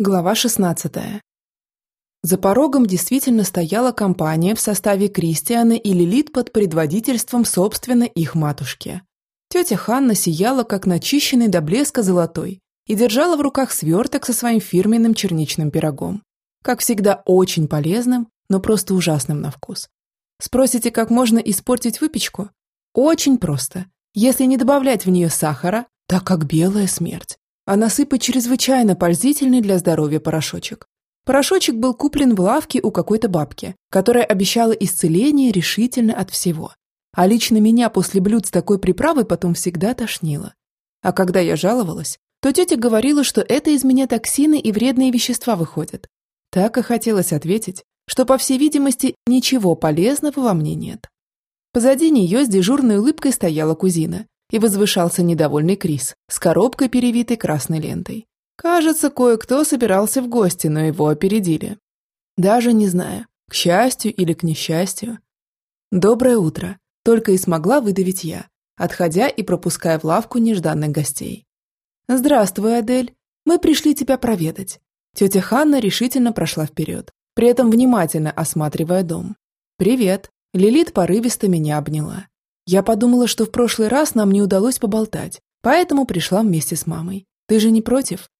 Глава 16. За порогом действительно стояла компания в составе Кристиана и Лилит под предводительством собственно их матушки. Тетя Ханна сияла, как начищенный до блеска золотой, и держала в руках сверток со своим фирменным черничным пирогом. Как всегда, очень полезным, но просто ужасным на вкус. Спросите, как можно испортить выпечку? Очень просто. Если не добавлять в нее сахара, так как белая смерть а насыпать чрезвычайно пользительный для здоровья порошочек. Порошочек был куплен в лавке у какой-то бабки, которая обещала исцеление решительно от всего. А лично меня после блюд с такой приправой потом всегда тошнило. А когда я жаловалась, то тетя говорила, что это из меня токсины и вредные вещества выходят. Так и хотелось ответить, что, по всей видимости, ничего полезного во мне нет. Позади нее с дежурной улыбкой стояла кузина, и возвышался недовольный Крис с коробкой, перевитой красной лентой. Кажется, кое-кто собирался в гости, но его опередили. Даже не знаю, к счастью или к несчастью. «Доброе утро», — только и смогла выдавить я, отходя и пропуская в лавку нежданных гостей. «Здравствуй, Адель. Мы пришли тебя проведать». Тетя Ханна решительно прошла вперед, при этом внимательно осматривая дом. «Привет». Лилит порывисто меня обняла. Я подумала, что в прошлый раз нам не удалось поболтать, поэтому пришла вместе с мамой. Ты же не против?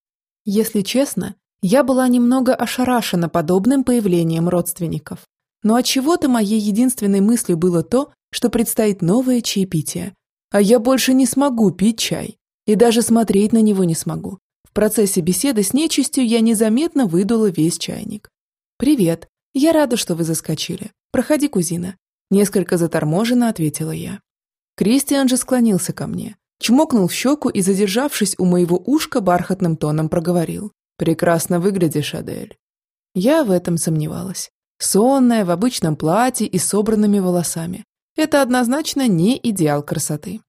Если честно, я была немного ошарашена подобным появлением родственников. Но от чего то моей единственной мыслью было то, что предстоит новое чаепитие. А я больше не смогу пить чай. И даже смотреть на него не смогу. В процессе беседы с нечистью я незаметно выдула весь чайник. «Привет. Я рада, что вы заскочили. Проходи, кузина. Несколько заторможенно ответила я. Кристиан же склонился ко мне, чмокнул в щеку и, задержавшись у моего ушка, бархатным тоном проговорил. «Прекрасно выглядишь, Адель». Я в этом сомневалась. Сонная, в обычном платье и собранными волосами. Это однозначно не идеал красоты.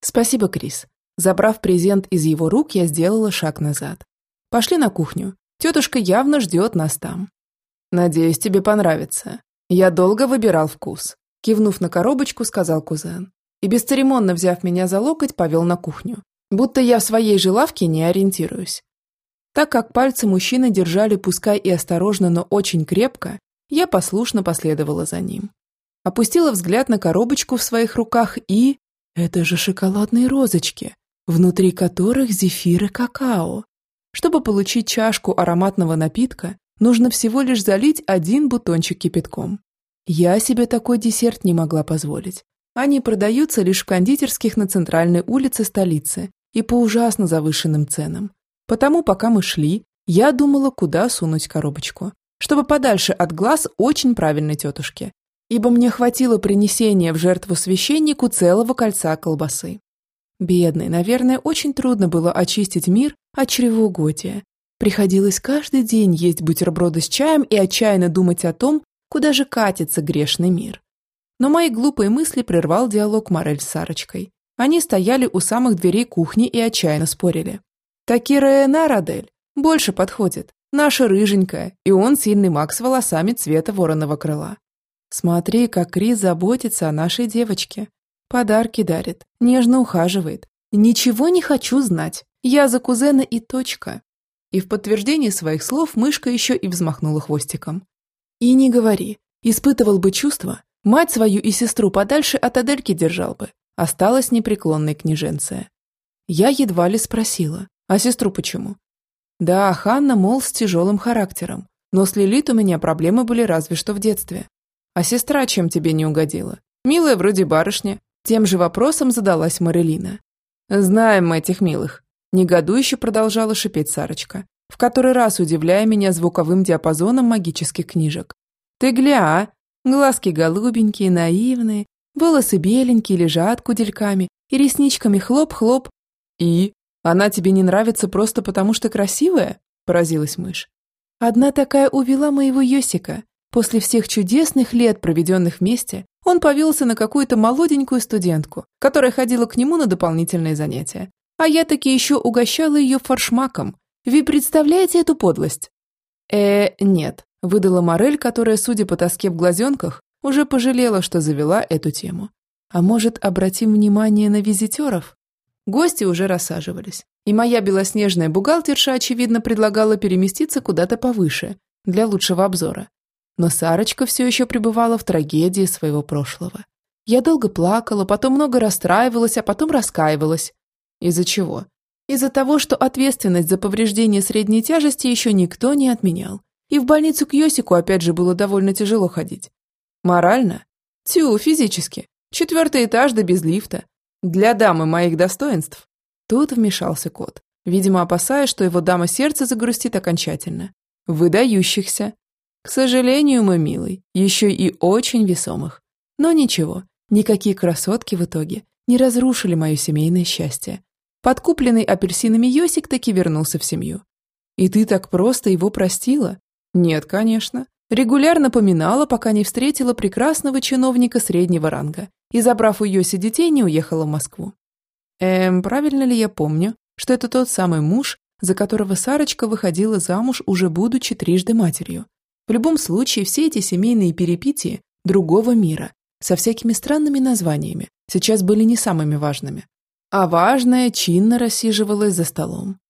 «Спасибо, Крис». Забрав презент из его рук, я сделала шаг назад. «Пошли на кухню. Тетушка явно ждет нас там». «Надеюсь, тебе понравится», «Я долго выбирал вкус», – кивнув на коробочку, сказал кузен. И бесцеремонно взяв меня за локоть, повел на кухню. Будто я в своей же лавке не ориентируюсь. Так как пальцы мужчины держали пускай и осторожно, но очень крепко, я послушно последовала за ним. Опустила взгляд на коробочку в своих руках и... Это же шоколадные розочки, внутри которых зефир и какао. Чтобы получить чашку ароматного напитка, Нужно всего лишь залить один бутончик кипятком. Я себе такой десерт не могла позволить. Они продаются лишь в кондитерских на центральной улице столицы и по ужасно завышенным ценам. Потому, пока мы шли, я думала, куда сунуть коробочку, чтобы подальше от глаз очень правильной тетушки, ибо мне хватило принесения в жертву священнику целого кольца колбасы. Бедный, наверное, очень трудно было очистить мир от чревоугодия, Приходилось каждый день есть бутерброды с чаем и отчаянно думать о том, куда же катится грешный мир. Но мои глупые мысли прервал диалог Морель с Сарочкой. Они стояли у самых дверей кухни и отчаянно спорили. «Такира Эна, Радель, больше подходит. Наша рыженькая, и он сильный маг с волосами цвета вороного крыла. Смотри, как Крис заботится о нашей девочке. Подарки дарит, нежно ухаживает. Ничего не хочу знать. Я за кузена и точка. И в подтверждение своих слов мышка еще и взмахнула хвостиком. И не говори, испытывал бы чувство, мать свою и сестру подальше от Адельки держал бы, осталась непреклонной княженция. Я едва ли спросила, а сестру почему? Да, Ханна, мол, с тяжелым характером, но с Лилит у меня проблемы были разве что в детстве. А сестра чем тебе не угодила? Милая вроде барышня. Тем же вопросом задалась Марелина. Знаем мы этих милых. Негодующе продолжала шипеть Сарочка, в который раз удивляя меня звуковым диапазоном магических книжек. «Ты гля, а? Глазки голубенькие, наивные, волосы беленькие, лежат кудельками, и ресничками хлоп-хлоп. И? Она тебе не нравится просто потому, что красивая?» – поразилась мышь. «Одна такая увела моего Йосика. После всех чудесных лет, проведенных вместе, он повелся на какую-то молоденькую студентку, которая ходила к нему на дополнительные занятия. А я таки еще угощала ее форшмаком. Вы представляете эту подлость? Э, нет, выдала Морель, которая, судя по тоске в глазенках, уже пожалела, что завела эту тему. А может, обратим внимание на визитеров? Гости уже рассаживались, и моя белоснежная бухгалтерша, очевидно, предлагала переместиться куда-то повыше, для лучшего обзора. Но Сарочка все еще пребывала в трагедии своего прошлого. Я долго плакала, потом много расстраивалась, а потом раскаивалась. Из-за чего? Из-за того, что ответственность за повреждение средней тяжести еще никто не отменял. И в больницу к Йосику опять же было довольно тяжело ходить. Морально? Тю, физически. Четвертый этаж да без лифта. Для дамы моих достоинств. Тут вмешался кот, видимо, опасаясь, что его дама сердца загрустит окончательно. Выдающихся. К сожалению, мой милый, еще и очень весомых. Но ничего, никакие красотки в итоге не разрушили мое семейное счастье. Подкупленный апельсинами Йосик таки вернулся в семью. И ты так просто его простила? Нет, конечно. Регулярно поминала, пока не встретила прекрасного чиновника среднего ранга и, забрав у Йоси детей, не уехала в Москву. Эм, правильно ли я помню, что это тот самый муж, за которого Сарочка выходила замуж, уже будучи трижды матерью? В любом случае, все эти семейные перипетии другого мира, со всякими странными названиями, сейчас были не самыми важными. А важная чинно рассиживалась за столом.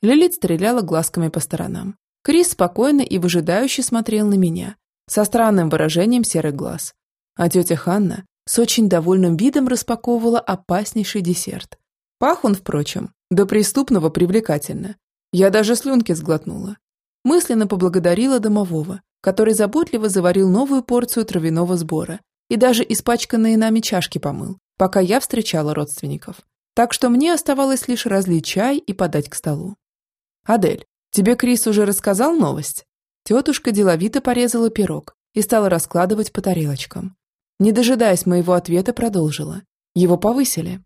Лилит стреляла глазками по сторонам. Крис спокойно и выжидающе смотрел на меня, со странным выражением серых глаз. А тетя Ханна с очень довольным видом распаковывала опаснейший десерт. Пах он, впрочем, до преступного привлекательно. Я даже слюнки сглотнула. Мысленно поблагодарила домового, который заботливо заварил новую порцию травяного сбора и даже испачканные нами чашки помыл, пока я встречала родственников. Так что мне оставалось лишь разлить чай и подать к столу. «Адель, тебе Крис уже рассказал новость?» Тетушка деловито порезала пирог и стала раскладывать по тарелочкам. Не дожидаясь моего ответа, продолжила. Его повысили.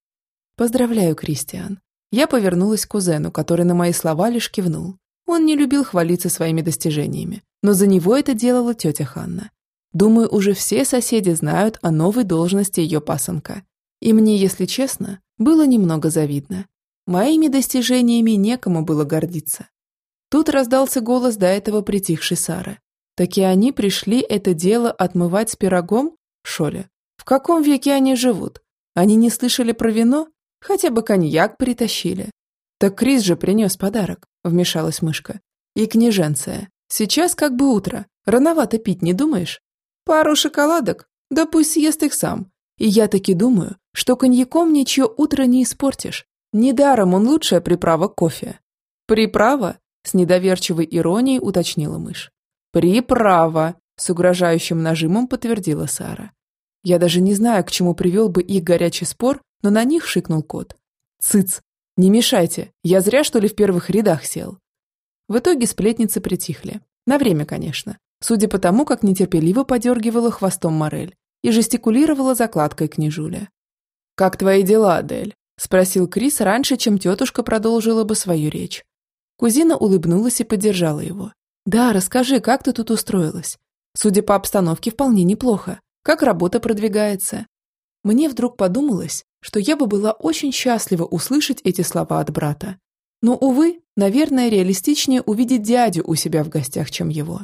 Поздравляю, Кристиан. Я повернулась к кузену, который на мои слова лишь кивнул. Он не любил хвалиться своими достижениями, но за него это делала тетя Ханна. Думаю, уже все соседи знают о новой должности ее пасынка. И мне, если честно, было немного завидно. Моими достижениями некому было гордиться. Тут раздался голос до этого притихшей Сары. Так и они пришли это дело отмывать с пирогом? Шоля, в каком веке они живут? Они не слышали про вино? Хотя бы коньяк притащили. Так Крис же принес подарок, вмешалась мышка. И княженция. Сейчас как бы утро. Рановато пить, не думаешь? Пару шоколадок? Да пусть съест их сам. И я таки думаю, что коньяком ничего утро не испортишь. Недаром он лучшая приправа к кофе. Приправа? С недоверчивой иронией уточнила мышь. Приправа, с угрожающим нажимом подтвердила Сара. Я даже не знаю, к чему привел бы их горячий спор, но на них шикнул кот. «Цыц! Не мешайте! Я зря, что ли, в первых рядах сел?» В итоге сплетницы притихли. На время, конечно. Судя по тому, как нетерпеливо подергивала хвостом Морель и жестикулировала закладкой княжуля. «Как твои дела, Адель?» – спросил Крис раньше, чем тетушка продолжила бы свою речь. Кузина улыбнулась и поддержала его. «Да, расскажи, как ты тут устроилась? Судя по обстановке, вполне неплохо. Как работа продвигается? Мне вдруг подумалось, что я бы была очень счастлива услышать эти слова от брата. Но, увы, наверное, реалистичнее увидеть дядю у себя в гостях, чем его.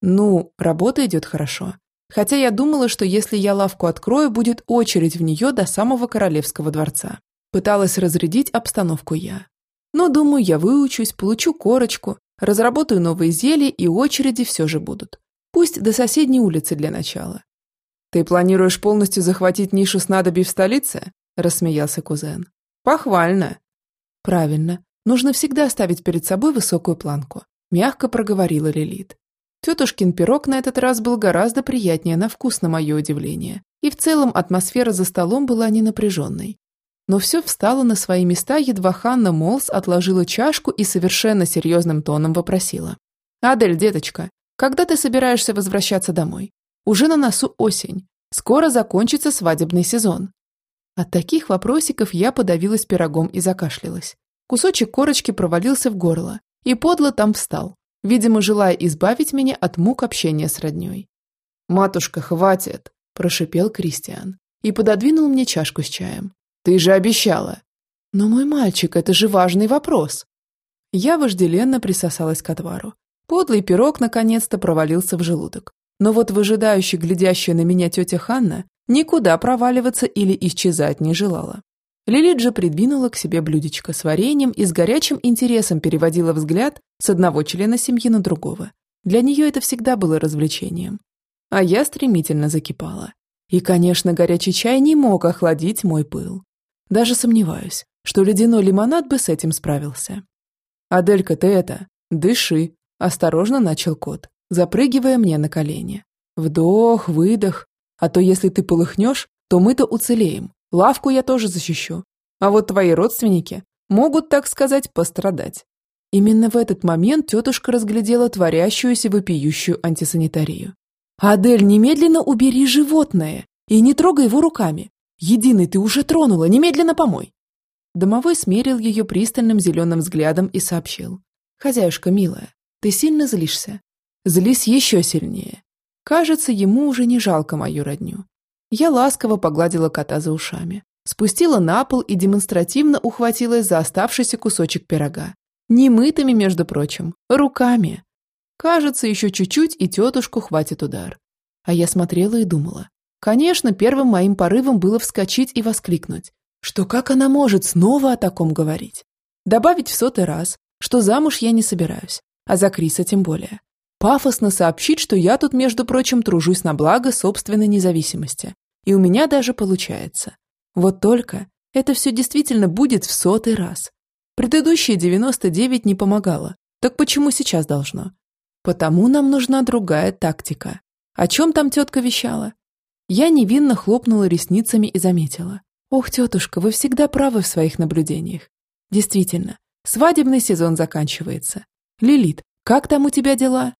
Ну, работа идет хорошо. Хотя я думала, что если я лавку открою, будет очередь в нее до самого королевского дворца. Пыталась разрядить обстановку я. Но, думаю, я выучусь, получу корочку, разработаю новые зелья, и очереди все же будут. Пусть до соседней улицы для начала. «Ты планируешь полностью захватить нишу снадобий в столице?» – рассмеялся кузен. «Похвально». «Правильно. Нужно всегда ставить перед собой высокую планку», – мягко проговорила Лилит. Тетушкин пирог на этот раз был гораздо приятнее на вкус, на мое удивление. И в целом атмосфера за столом была не напряженной. Но все встало на свои места, едва Ханна Молс отложила чашку и совершенно серьезным тоном вопросила. «Адель, деточка, когда ты собираешься возвращаться домой? Уже на носу осень. Скоро закончится свадебный сезон. От таких вопросиков я подавилась пирогом и закашлялась. Кусочек корочки провалился в горло и подло там встал, видимо, желая избавить меня от мук общения с роднёй. «Матушка, хватит!» – прошипел Кристиан и пододвинул мне чашку с чаем. «Ты же обещала!» «Но, мой мальчик, это же важный вопрос!» Я вожделенно присосалась к отвару, Подлый пирог наконец-то провалился в желудок. Но вот выжидающая, глядящая на меня тетя Ханна никуда проваливаться или исчезать не желала. Лилит же придвинула к себе блюдечко с вареньем и с горячим интересом переводила взгляд с одного члена семьи на другого. Для нее это всегда было развлечением. А я стремительно закипала. И, конечно, горячий чай не мог охладить мой пыл. Даже сомневаюсь, что ледяной лимонад бы с этим справился. «Аделька, ты это, дыши», – осторожно начал кот, запрыгивая мне на колени. «Вдох, выдох, а то если ты полыхнешь, то мы-то уцелеем, лавку я тоже защищу, а вот твои родственники могут, так сказать, пострадать». Именно в этот момент тетушка разглядела творящуюся вопиющую антисанитарию. «Адель, немедленно убери животное и не трогай его руками. Единый ты уже тронула, немедленно помой». Домовой смерил ее пристальным зеленым взглядом и сообщил. «Хозяюшка милая, ты сильно злишься. Злись еще сильнее. Кажется, ему уже не жалко мою родню». Я ласково погладила кота за ушами, спустила на пол и демонстративно ухватилась за оставшийся кусочек пирога. Немытыми, между прочим, руками. Кажется, еще чуть-чуть, и тетушку хватит удар. А я смотрела и думала. Конечно, первым моим порывом было вскочить и воскликнуть что как она может снова о таком говорить? Добавить в сотый раз, что замуж я не собираюсь, а за Криса тем более. Пафосно сообщить, что я тут, между прочим, тружусь на благо собственной независимости. И у меня даже получается. Вот только это все действительно будет в сотый раз. Предыдущие 99 не помогало. Так почему сейчас должно? Потому нам нужна другая тактика. О чем там тетка вещала? Я невинно хлопнула ресницами и заметила. Ох, тетушка, вы всегда правы в своих наблюдениях. Действительно, свадебный сезон заканчивается. Лилит, как там у тебя дела?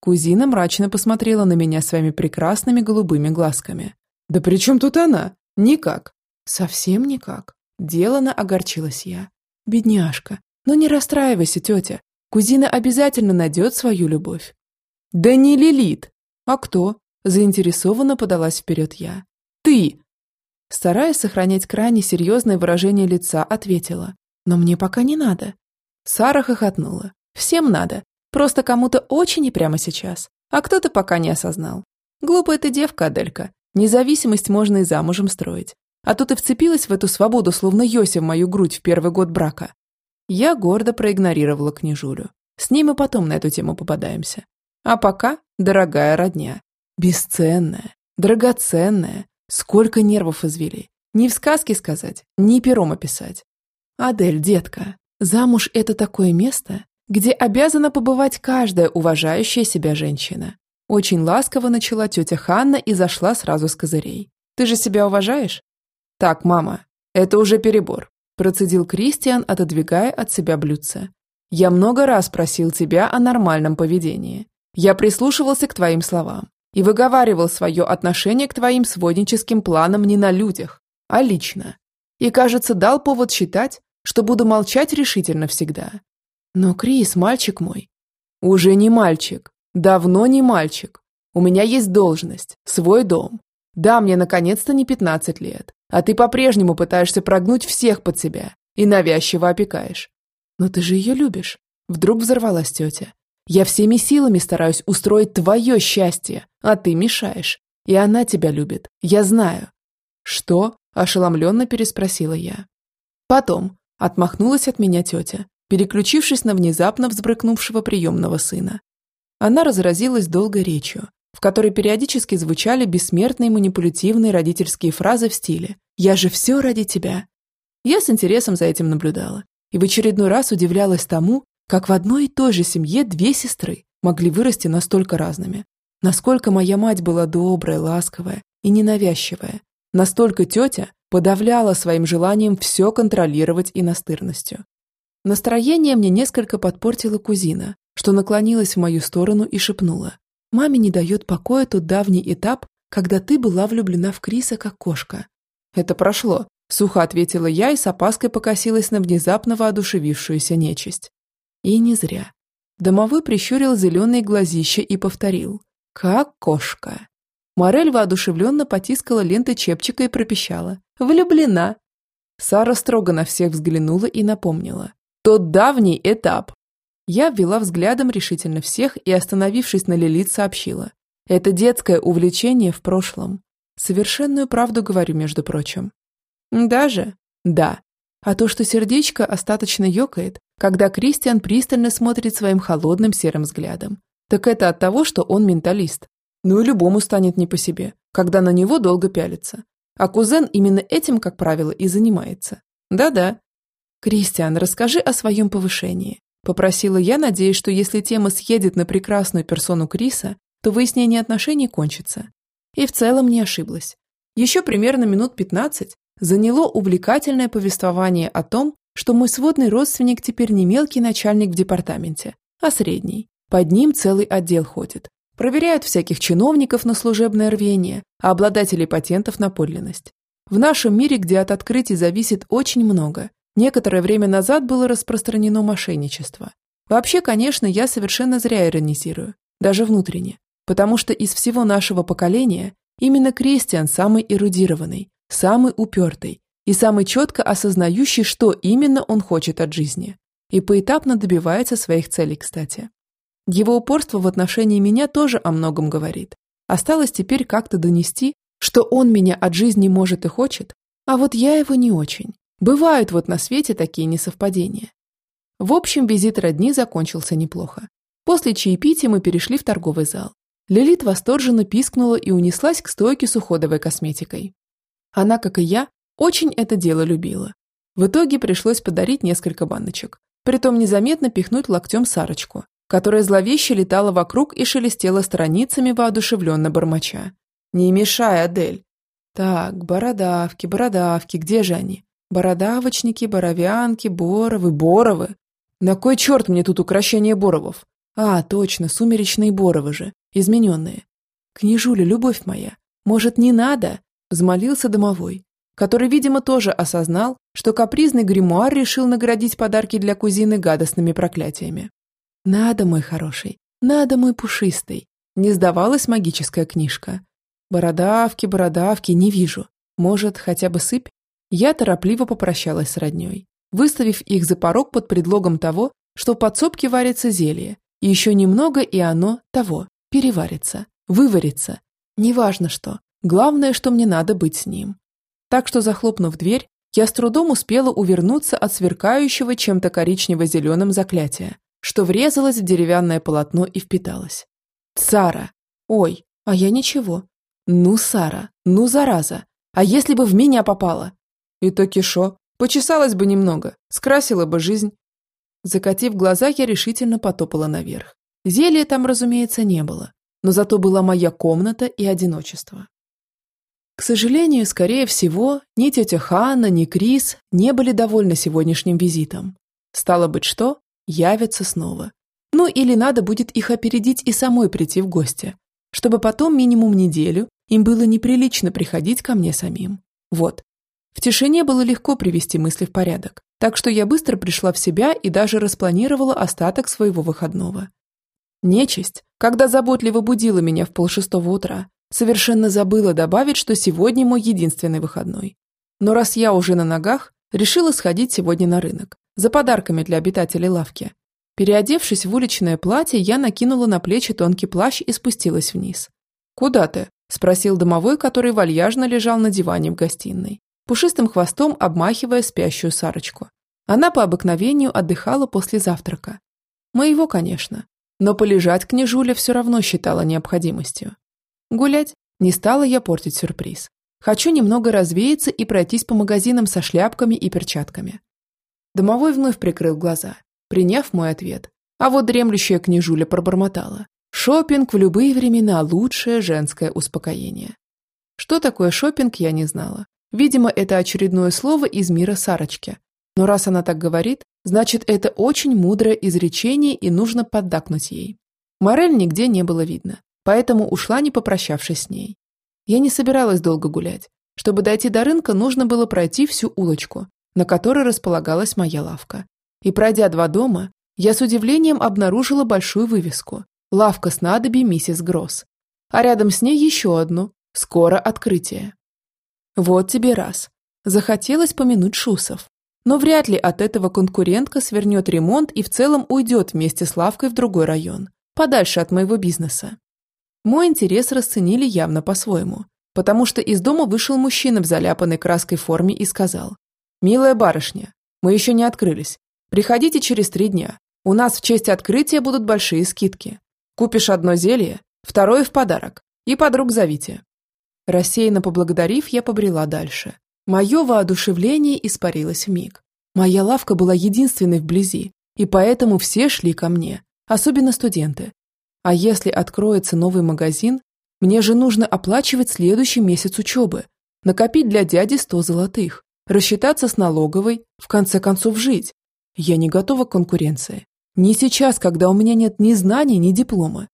Кузина мрачно посмотрела на меня своими прекрасными голубыми глазками. Да при чем тут она? Никак. Совсем никак. Делано огорчилась я. Бедняжка. Но не расстраивайся, тетя. Кузина обязательно найдет свою любовь. Да не Лилит. А кто? Заинтересованно подалась вперед я. Ты! Стараясь сохранять крайне серьезное выражение лица, ответила. «Но мне пока не надо». Сара хохотнула. «Всем надо. Просто кому-то очень и прямо сейчас. А кто-то пока не осознал. Глупая ты девка, Аделька. Независимость можно и замужем строить. А тут и вцепилась в эту свободу, словно Йося в мою грудь в первый год брака. Я гордо проигнорировала княжулю. С ним и потом на эту тему попадаемся. А пока, дорогая родня. Бесценная, драгоценная, Сколько нервов извели. Ни в сказке сказать, ни пером описать. Адель, детка, замуж – это такое место, где обязана побывать каждая уважающая себя женщина. Очень ласково начала тетя Ханна и зашла сразу с козырей. Ты же себя уважаешь? Так, мама, это уже перебор, процедил Кристиан, отодвигая от себя блюдце. Я много раз просил тебя о нормальном поведении. Я прислушивался к твоим словам и выговаривал свое отношение к твоим сводническим планам не на людях, а лично. И, кажется, дал повод считать, что буду молчать решительно всегда. Но Крис, мальчик мой, уже не мальчик, давно не мальчик. У меня есть должность, свой дом. Да, мне наконец-то не 15 лет, а ты по-прежнему пытаешься прогнуть всех под себя и навязчиво опекаешь. Но ты же ее любишь. Вдруг взорвалась тетя. Я всеми силами стараюсь устроить твое счастье, а ты мешаешь. И она тебя любит, я знаю». «Что?» – ошеломленно переспросила я. Потом отмахнулась от меня тетя, переключившись на внезапно взбрыкнувшего приемного сына. Она разразилась долгой речью, в которой периодически звучали бессмертные манипулятивные родительские фразы в стиле «Я же все ради тебя». Я с интересом за этим наблюдала и в очередной раз удивлялась тому, как в одной и той же семье две сестры могли вырасти настолько разными. Насколько моя мать была добрая, ласковая и ненавязчивая. Настолько тетя подавляла своим желанием все контролировать и настырностью. Настроение мне несколько подпортила кузина, что наклонилась в мою сторону и шепнула. «Маме не дает покоя тот давний этап, когда ты была влюблена в Криса как кошка». «Это прошло», – сухо ответила я и с опаской покосилась на внезапно воодушевившуюся нечисть. И не зря. Домовой прищурил зеленые глазища и повторил. «Как кошка!» Морель воодушевленно потискала ленты чепчика и пропищала. «Влюблена!» Сара строго на всех взглянула и напомнила. «Тот давний этап!» Я ввела взглядом решительно всех и, остановившись на Лилит, сообщила. «Это детское увлечение в прошлом. Совершенную правду говорю, между прочим». «Даже?» Да. А то, что сердечко остаточно ёкает, когда Кристиан пристально смотрит своим холодным серым взглядом, так это от того, что он менталист. Ну и любому станет не по себе, когда на него долго пялится. А кузен именно этим, как правило, и занимается. Да-да. Кристиан, расскажи о своем повышении. Попросила я, надеясь, что если тема съедет на прекрасную персону Криса, то выяснение отношений кончится. И в целом не ошиблась. Еще примерно минут 15 заняло увлекательное повествование о том, что мой сводный родственник теперь не мелкий начальник в департаменте, а средний. Под ним целый отдел ходит. Проверяют всяких чиновников на служебное рвение, а обладателей патентов на подлинность. В нашем мире, где от открытий зависит очень много, некоторое время назад было распространено мошенничество. Вообще, конечно, я совершенно зря иронизирую, даже внутренне, потому что из всего нашего поколения именно Кристиан самый эрудированный, самый упертый и самый четко осознающий, что именно он хочет от жизни. И поэтапно добивается своих целей, кстати. Его упорство в отношении меня тоже о многом говорит. Осталось теперь как-то донести, что он меня от жизни может и хочет, а вот я его не очень. Бывают вот на свете такие несовпадения. В общем, визит родни закончился неплохо. После чаепития мы перешли в торговый зал. Лилит восторженно пискнула и унеслась к стойке с уходовой косметикой. Она, как и я, очень это дело любила. В итоге пришлось подарить несколько баночек, притом незаметно пихнуть локтем Сарочку, которая зловеще летала вокруг и шелестела страницами воодушевленно бормоча. «Не мешай, Адель!» «Так, бородавки, бородавки, где же они? Бородавочники, боровянки, боровы, боровы. На кой черт мне тут украшение боровов? А, точно, сумеречные боровы же, измененные. Княжуля, любовь моя, может, не надо? Взмолился домовой, который, видимо, тоже осознал, что капризный гримуар решил наградить подарки для кузины гадостными проклятиями. «Надо, мой хороший, надо, мой пушистый», не сдавалась магическая книжка. «Бородавки, бородавки, не вижу. Может, хотя бы сыпь?» Я торопливо попрощалась с роднёй, выставив их за порог под предлогом того, что в подсобке варится зелье, и еще немного, и оно того, переварится, выварится. Неважно что, главное, что мне надо быть с ним. Так что, захлопнув дверь, я с трудом успела увернуться от сверкающего чем-то коричнево-зеленым заклятия, что врезалось в деревянное полотно и впиталось. Сара! Ой, а я ничего. Ну, Сара, ну, зараза! А если бы в меня попало? И то кишо, почесалась бы немного, скрасила бы жизнь. Закатив глаза, я решительно потопала наверх. Зелья там, разумеется, не было, но зато была моя комната и одиночество. К сожалению, скорее всего, ни тетя Ханна, ни Крис не были довольны сегодняшним визитом. Стало быть, что? Явятся снова. Ну или надо будет их опередить и самой прийти в гости, чтобы потом минимум неделю им было неприлично приходить ко мне самим. Вот. В тишине было легко привести мысли в порядок, так что я быстро пришла в себя и даже распланировала остаток своего выходного. Нечисть, когда заботливо будила меня в полшестого утра, Совершенно забыла добавить, что сегодня мой единственный выходной. Но раз я уже на ногах, решила сходить сегодня на рынок. За подарками для обитателей лавки. Переодевшись в уличное платье, я накинула на плечи тонкий плащ и спустилась вниз. «Куда ты?» – спросил домовой, который вальяжно лежал на диване в гостиной, пушистым хвостом обмахивая спящую Сарочку. Она по обыкновению отдыхала после завтрака. Моего, конечно. Но полежать княжуля все равно считала необходимостью. Гулять? Не стала я портить сюрприз. Хочу немного развеяться и пройтись по магазинам со шляпками и перчатками. Домовой вновь прикрыл глаза, приняв мой ответ. А вот дремлющая княжуля пробормотала. Шопинг в любые времена – лучшее женское успокоение. Что такое шопинг, я не знала. Видимо, это очередное слово из мира Сарочки. Но раз она так говорит, значит, это очень мудрое изречение и нужно поддакнуть ей. Морель нигде не было видно поэтому ушла, не попрощавшись с ней. Я не собиралась долго гулять. Чтобы дойти до рынка, нужно было пройти всю улочку, на которой располагалась моя лавка. И пройдя два дома, я с удивлением обнаружила большую вывеску «Лавка снадобий миссис Гросс». А рядом с ней еще одну «Скоро открытие». Вот тебе раз. Захотелось помянуть Шусов. Но вряд ли от этого конкурентка свернет ремонт и в целом уйдет вместе с лавкой в другой район, подальше от моего бизнеса. Мой интерес расценили явно по-своему, потому что из дома вышел мужчина в заляпанной краской форме и сказал «Милая барышня, мы еще не открылись. Приходите через три дня. У нас в честь открытия будут большие скидки. Купишь одно зелье, второе в подарок. И подруг зовите». Рассеянно поблагодарив, я побрела дальше. Мое воодушевление испарилось в миг. Моя лавка была единственной вблизи, и поэтому все шли ко мне, особенно студенты. А если откроется новый магазин, мне же нужно оплачивать следующий месяц учебы, накопить для дяди сто золотых, рассчитаться с налоговой, в конце концов жить. Я не готова к конкуренции. Не сейчас, когда у меня нет ни знаний, ни диплома.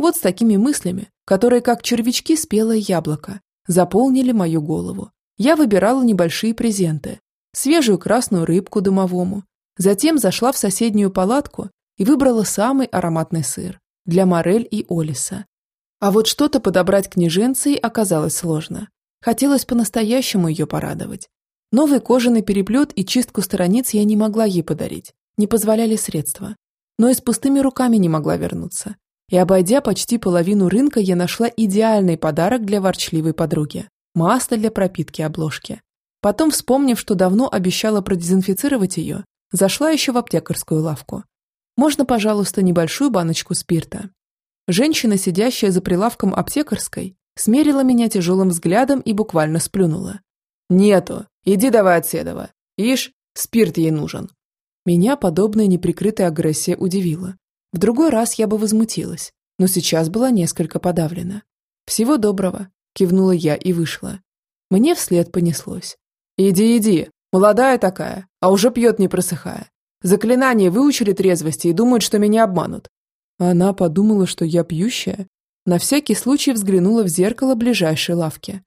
Вот с такими мыслями, которые, как червячки спелое яблоко, заполнили мою голову. Я выбирала небольшие презенты. Свежую красную рыбку домовому. Затем зашла в соседнюю палатку и выбрала самый ароматный сыр для Морель и Олиса. А вот что-то подобрать к неженции оказалось сложно. Хотелось по-настоящему ее порадовать. Новый кожаный переплет и чистку страниц я не могла ей подарить, не позволяли средства. Но и с пустыми руками не могла вернуться. И обойдя почти половину рынка, я нашла идеальный подарок для ворчливой подруги – масло для пропитки обложки. Потом, вспомнив, что давно обещала продезинфицировать ее, зашла еще в аптекарскую лавку. Можно, пожалуйста, небольшую баночку спирта. Женщина, сидящая за прилавком аптекарской, смерила меня тяжелым взглядом и буквально сплюнула. «Нету. Иди давай от Седова. Ишь, спирт ей нужен». Меня подобная неприкрытая агрессия удивила. В другой раз я бы возмутилась, но сейчас была несколько подавлена. «Всего доброго», – кивнула я и вышла. Мне вслед понеслось. «Иди, иди, молодая такая, а уже пьет не просыхая. Заклинание выучили трезвости и думают, что меня обманут». Она подумала, что я пьющая. На всякий случай взглянула в зеркало ближайшей лавки.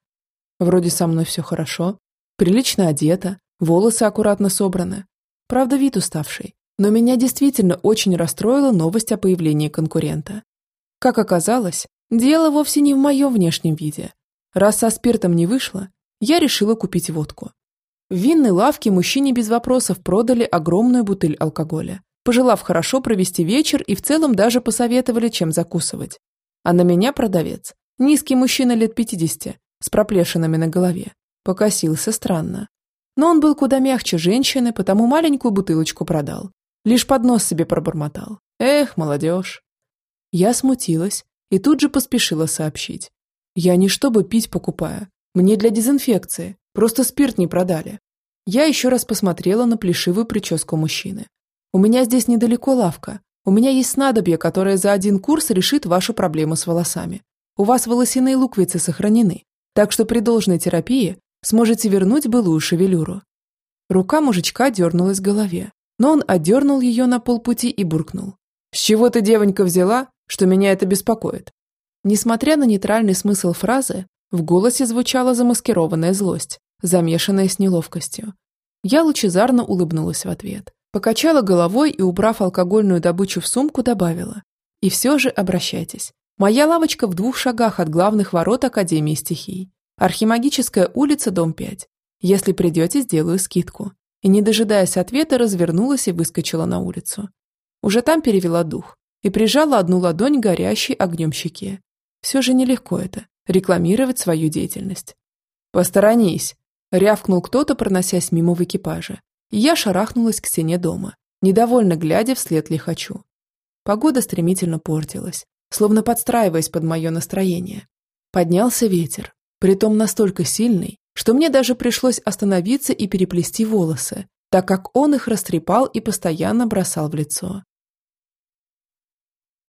Вроде со мной все хорошо. Прилично одета, волосы аккуратно собраны. Правда, вид уставший. Но меня действительно очень расстроила новость о появлении конкурента. Как оказалось, дело вовсе не в моем внешнем виде. Раз со спиртом не вышло, я решила купить водку. В винной лавке мужчине без вопросов продали огромную бутыль алкоголя, пожелав хорошо провести вечер и в целом даже посоветовали, чем закусывать. А на меня продавец, низкий мужчина лет 50, с проплешинами на голове. Покосился странно. Но он был куда мягче женщины, потому маленькую бутылочку продал. Лишь под нос себе пробормотал. Эх, молодежь. Я смутилась и тут же поспешила сообщить. Я не чтобы пить покупаю. Мне для дезинфекции. Просто спирт не продали. Я еще раз посмотрела на плешивую прическу мужчины. У меня здесь недалеко лавка. У меня есть снадобье, которое за один курс решит вашу проблему с волосами. У вас волосяные луковицы сохранены. Так что при должной терапии сможете вернуть былую шевелюру. Рука мужичка дернулась в голове, но он отдернул ее на полпути и буркнул. «С чего ты, девонька, взяла, что меня это беспокоит?» Несмотря на нейтральный смысл фразы, в голосе звучала замаскированная злость, замешанная с неловкостью. Я лучезарно улыбнулась в ответ, покачала головой и, убрав алкогольную добычу в сумку, добавила. «И все же обращайтесь. Моя лавочка в двух шагах от главных ворот Академии стихий. Архимагическая улица, дом 5. Если придете, сделаю скидку. И, не дожидаясь ответа, развернулась и выскочила на улицу. Уже там перевела дух и прижала одну ладонь горящей огнем щеке. Все же нелегко это – рекламировать свою деятельность. «Посторонись!» – рявкнул кто-то, проносясь мимо в экипаже. Я шарахнулась к стене дома, недовольно глядя вслед лихачу. Погода стремительно портилась словно подстраиваясь под мое настроение. Поднялся ветер, притом настолько сильный, что мне даже пришлось остановиться и переплести волосы, так как он их растрепал и постоянно бросал в лицо.